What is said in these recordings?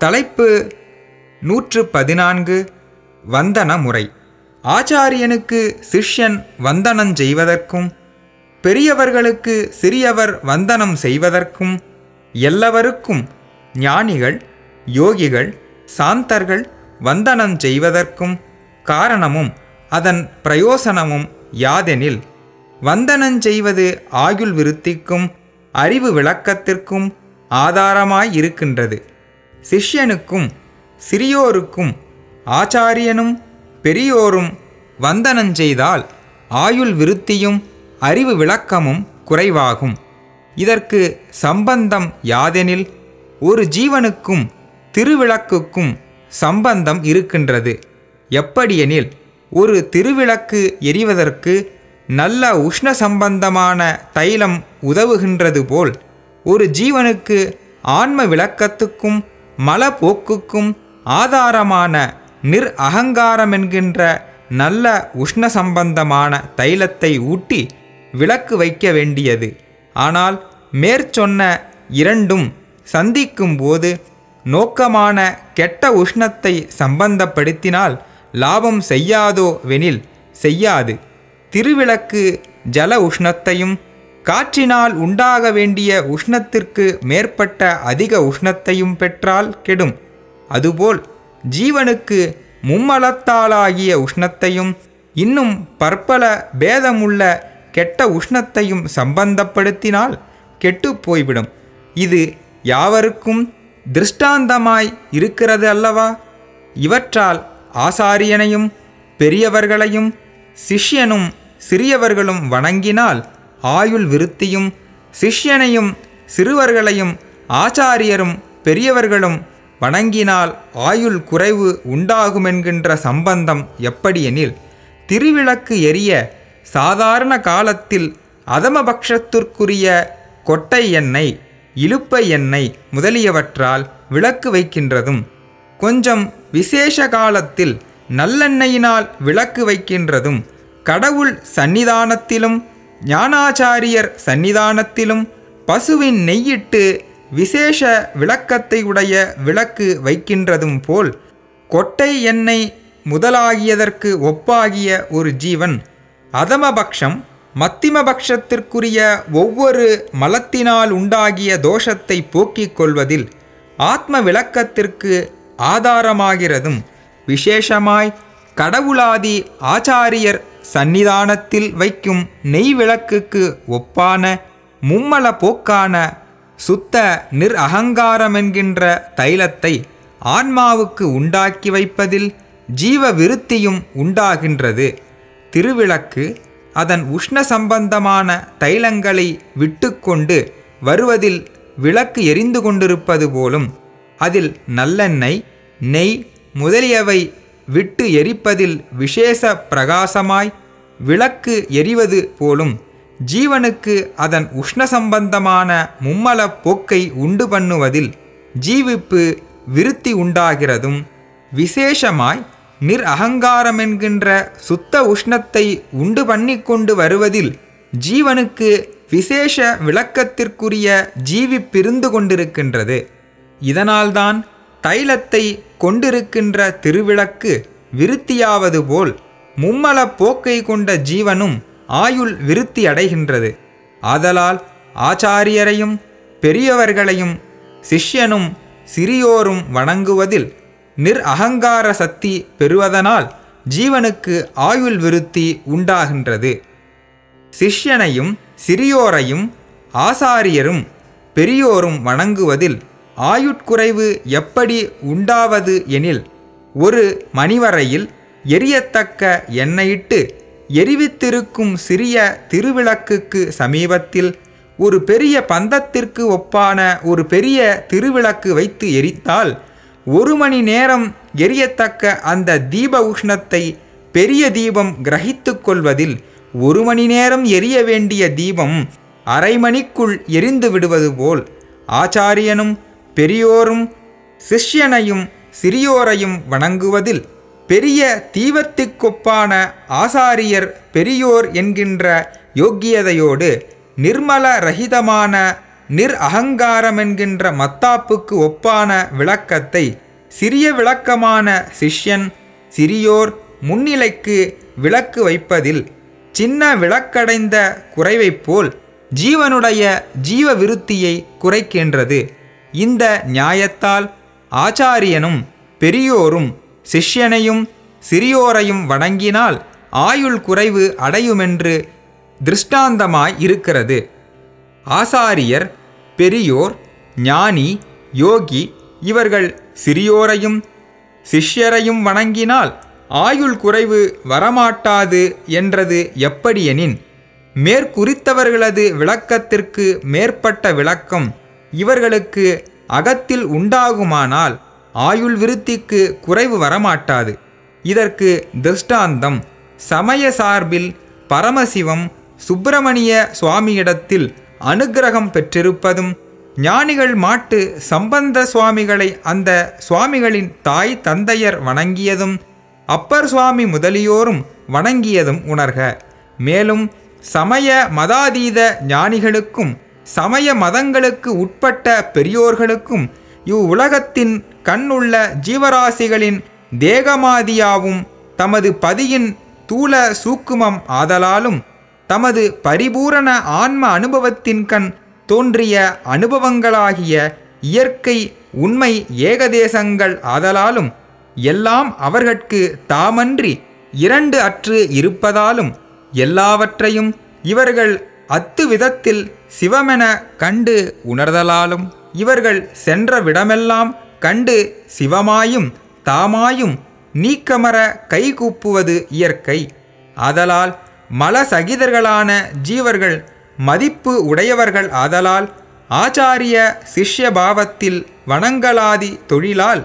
தலைப்பு நூற்று பதினான்கு வந்தன முறை. ஆச்சாரியனுக்கு சிஷ்யன் வந்தனம் செய்வதற்கும் பெரியவர்களுக்கு சிறியவர் வந்தனம் செய்வதற்கும் எல்லவருக்கும் ஞானிகள் யோகிகள் சாந்தர்கள் வந்தனம் செய்வதற்கும் காரணமும் அதன் பிரயோசனமும் யாதெனில் வந்தனம் செய்வது ஆயுள் விருத்திக்கும் அறிவு விளக்கத்திற்கும் ஆதாரமாயிருக்கின்றது. சிஷ்யனுக்கும் சிறியோருக்கும் ஆச்சாரியனும் பெரியோரும் வந்தனஞ்செய்தால் ஆயுள் விருத்தியும் அறிவு விளக்கமும் குறைவாகும். இதற்கு சம்பந்தம் யாதெனில் ஒரு ஜீவனுக்கும் திருவிளக்குக்கும் சம்பந்தம் இருக்கின்றது. எப்படியெனில் ஒரு திருவிளக்கு எரிவதற்கு நல்ல உஷ்ண சம்பந்தமான தைலம் உதவுகின்றது போல் ஒரு ஜீவனுக்கு ஆன்ம விளக்கத்துக்கும் மலப்போக்குக்கும் ஆதாரமான நிர் அகங்காரமென்கின்ற நல்ல உஷ்ண சம்பந்தமான தைலத்தை ஊட்டி விளக்கு வைக்க வேண்டியது. ஆனால் மேற்சொன்ன இரண்டும் சந்திக்கும் போது நோக்கமான கெட்ட உஷ்ணத்தை சம்பந்தப்படுத்தினால் லாபம் செய்யாதோ வெனில் செய்யாது. திருவிளக்கு ஜல உஷ்ணத்தையும் காற்றினால் உண்டாக வேண்டிய உஷ்ணத்திற்கு மேற்பட்ட அதிக உஷ்ணத்தையும் பெற்றால் கெடும். அதுபோல் ஜீவனுக்கு மும்மலத்தாலாகிய உஷ்ணத்தையும் இன்னும் பற்பல பேதமுள்ள கெட்ட உஷ்ணத்தையும் சம்பந்தப்படுத்தினால் கெட்டுப் போய்விடும். இது யாவருக்கும் திருஷ்டாந்தமாய் இருக்கிறது அல்லவா? இவற்றால் ஆசாரியனையும் பெரியவர்களையும் சிஷ்யனும் சிறியவர்களும் வணங்கினால் ஆயுள் விருத்தியும் சிஷ்யனையும் சிறுவர்களையும் ஆச்சாரியரும் பெரியவர்களும் வணங்கினால் ஆயுள் குறைவு உண்டாகுமென்கின்ற சம்பந்தம் எப்படியெனில் திருவிளக்கு எரிய சாதாரண காலத்தில் அதமபக்ஷத்திற்குரிய கொட்டை எண்ணெய் இழுப்பை எண்ணெய் முதலியவற்றால் விளக்கு வைக்கின்றதும் கொஞ்சம் விசேஷ காலத்தில் நல்லெண்ணெயினால் விளக்கு வைக்கின்றதும் கடவுள் சந்நிதானத்திலும் ஞானாச்சாரியர் சந்நிதானத்திலும் பசுவின் நெய்யிட்டு விசேஷ விளக்கத்தை உடைய விளக்கு வைக்கின்றதும் போல் கொட்டை எண்ணெய் முதலாகியதற்கு ஒப்பாகிய ஒரு ஜீவன். அதமபக்ஷம் மத்திமபக்ஷத்திற்குரிய ஒவ்வொரு மலத்தினால் உண்டாகிய தோஷத்தை போக்கிக் கொள்வதில் ஆத்ம விளக்கத்திற்கு ஆதாரமாகிறதும் விசேஷமாய் கடவுளாதி ஆச்சாரியர் சந்நிதானத்தில் வைக்கும் நெய் விளக்குக்கு ஒப்பான மும்மல போக்கான சுத்த நிர் அகங்காரமென்கின்ற தைலத்தை ஆன்மாவுக்கு உண்டாக்கி வைப்பதில் ஜீவ விருத்தியும் உண்டாகின்றது. திருவிளக்கு அதன் உஷ்ண சம்பந்தமான தைலங்களை விட்டுக்கொண்டு வருவதில் விளக்கு எரிந்து கொண்டிருப்பது போலும் அதில் நல்லெண்ணெய் நெய் முதலியவை விட்டு எரிப்பதில் விசேஷ பிரகாசமாய் விளக்கு எரிவது போலும் ஜீவனுக்கு அதன் உஷ்ண சம்பந்தமான மும்மல போக்கை உண்டு பண்ணுவதில் ஜீவிப்பு விருத்தி உண்டாகிறதும் விசேஷமாய் நிர் அகங்காரமென்கின்ற சுத்த உஷ்ணத்தை உண்டு பண்ணி கொண்டு வருவதில் ஜீவனுக்கு விசேஷ விளக்கத்திற்குரிய ஜீவிப்பிருந்து கொண்டிருக்கின்றது. இதனால்தான் தைலத்தை கொண்டிருக்கின்ற திருவிளக்கு விருத்தியாவது போல் மும்மல போக்கை கொண்ட ஜீவனும் ஆயுள் விருத்தி அடைகின்றது. ஆதலால் ஆச்சாரியரையும் பெரியவர்களையும் சிஷ்யனும் சிறியோரும் வணங்குவதில் நிர் அகங்கார சக்தி பெறுவதனால் ஜீவனுக்கு ஆயுள் விருத்தி உண்டாகின்றது. சிஷ்யனையும் சிறியோரையும் ஆசாரியரும் பெரியோரும் வணங்குவதில் ஆயுட்குறைவு எப்படி உண்டாவது எனில் ஒரு மணிவரையில் எரியத்தக்க எண்ணெயிட்டு எரிவித்திருக்கும் சிறிய திருவிளக்குக்கு சமீபத்தில் ஒரு பெரிய பந்தத்திற்கு ஒப்பான ஒரு பெரிய திருவிளக்கு வைத்து எரித்தால் ஒரு மணி நேரம் எரியத்தக்க அந்த தீப உஷ்ணத்தை பெரிய தீபம் கிரகித்து கொள்வதில் ஒரு மணி நேரம் எரிய வேண்டிய தீபம் அரை மணிக்குள் எரிந்து விடுவது போல் ஆச்சாரியனும் பெரியோரும் சிஷ்யனையும் சிறியோரையும் வணங்குவதில் பெரிய தீவத்திற்கொப்பான ஆசாரியர் பெரியோர் என்கின்ற யோக்கியதையோடு நிர்மல ரஹிதமான நிர் அகங்காரமென்கின்ற மத்தாப்புக்கு ஒப்பான விளக்கத்தை சிறிய விளக்கமான சிஷ்யன் சிறியோர் முன்னிலைக்கு விளக்கு வைப்பதில் சின்ன விளக்கடைந்த குறைவைப் போல் ஜீவனுடைய ஜீவ விருத்தியை குறைக்கின்றது. இந்த நியாயத்தால் ஆச்சாரியனும் பெரியோரும் சிஷ்யனையும் சிறியோரையும் வணங்கினால் ஆயுள் குறைவு அடையுமென்று திருஷ்டாந்தமாய் இருக்கிறது. ஆசாரியர் பெரியோர் ஞானி யோகி இவர்கள் சிறியோரையும் சிஷ்யரையும் வணங்கினால் ஆயுள் குறைவு வரமாட்டாது என்றது எப்படியெனின்? மேற்குறித்தவர்களது விளக்கத்திற்கு மேற்பட்ட விளக்கம் இவர்களுக்கு அகத்தில் உண்டாகுமானால் ஆயுள் விருத்திக்கு குறைவு வரமாட்டாது. இதற்கு திருஷ்டாந்தம். சமய சார்பில் பரமசிவம் சுப்பிரமணிய சுவாமியிடத்தில் அனுக்கிரகம் பெற்றிருப்பதும் ஞானிகள் மாட்டு சம்பந்த சுவாமிகளை அந்த சுவாமிகளின் தாய் தந்தையர் வணங்கியதும் அப்பர் சுவாமி முதலியோரும் வணங்கியதும் உணர்க. மேலும் சமய மதாதீத ஞானிகளுக்கும் சமய மதங்களுக்கு உட்பட்ட பெரியோர்களுக்கும் இவ்வுலகத்தின் கண்ணுள்ள ஜீவராசிகளின் தேகமாதியாவும் தமது பதியின் தூல சூக்குமம் ஆதலாலும் தமது பரிபூரண ஆன்ம அனுபவத்தின் கண் தோன்றிய அனுபவங்களாகிய இயற்கை உண்மை ஏகதேசங்கள் ஆதலாலும் எல்லாம் அவர்கட்கு தாமன்றி இரண்டு அற்று இருப்பதாலும் எல்லாவற்றையும் இவர்கள் அத்து விதத்தில் சிவமென கண்டு உணர்தலாலும் இவர்கள் சென்ற விடமெல்லாம் கண்டு சிவமாயும் தாமாயும் நீக்கமர கைகூப்புவது இயற்கை. ஆதலால் மலசகிதர்களான ஜீவர்கள் மதிப்பு உடையவர்கள் ஆதலால் ஆச்சாரிய சிஷ்ய பாவத்தில் வணங்கலாதி தொழிலால்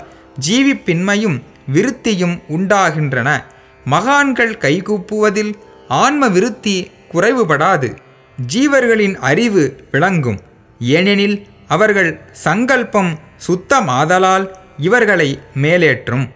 ஜீவிப்பின்மையும் விருத்தியும் உண்டாகின்றன. மகான்கள் கைகூப்புவதில் ஆன்ம விருத்தி குறைவுபடாது. ஜீவர்களின் அறிவு விளங்கும். ஏனெனில் அவர்கள் சங்கல்பம் சுத்தமாதலால் இவர்களை மேலேற்றும்.